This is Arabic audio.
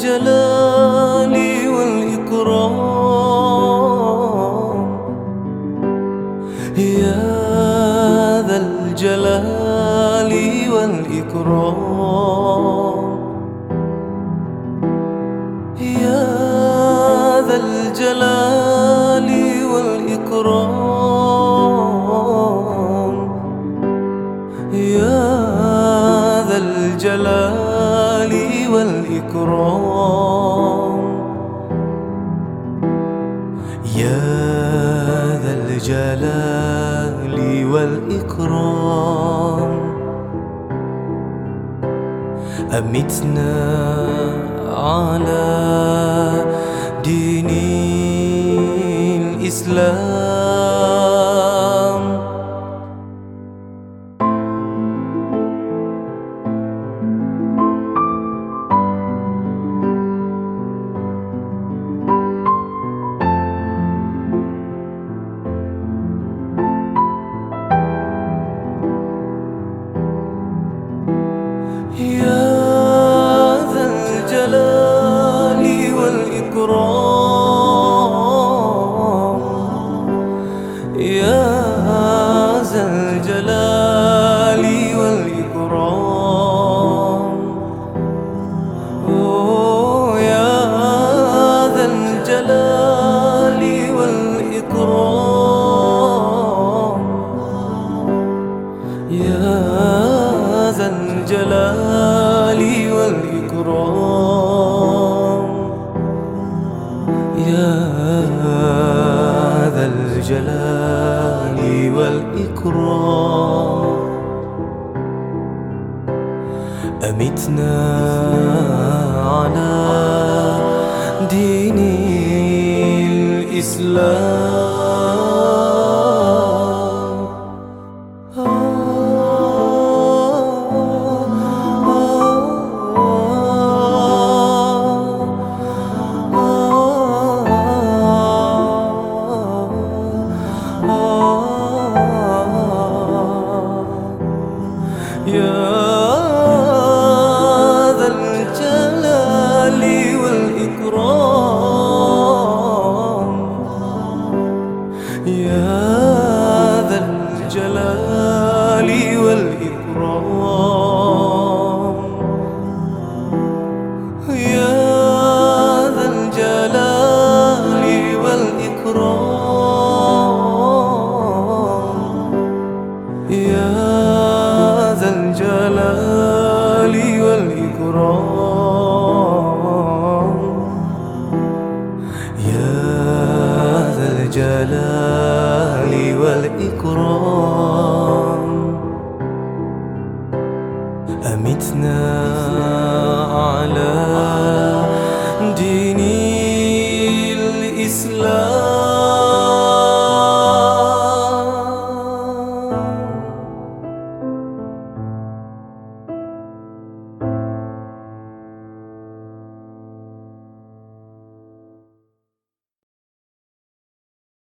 الجلال والإكرام. يا ذا الجلال والإكرام. يا ذا الجلال والإكرام. يا ذا الجلال والإكرام. يا ذا الجلال والإكرام. أمتنا على والإكرام أمتنا على الجلال والإكرام أمتنا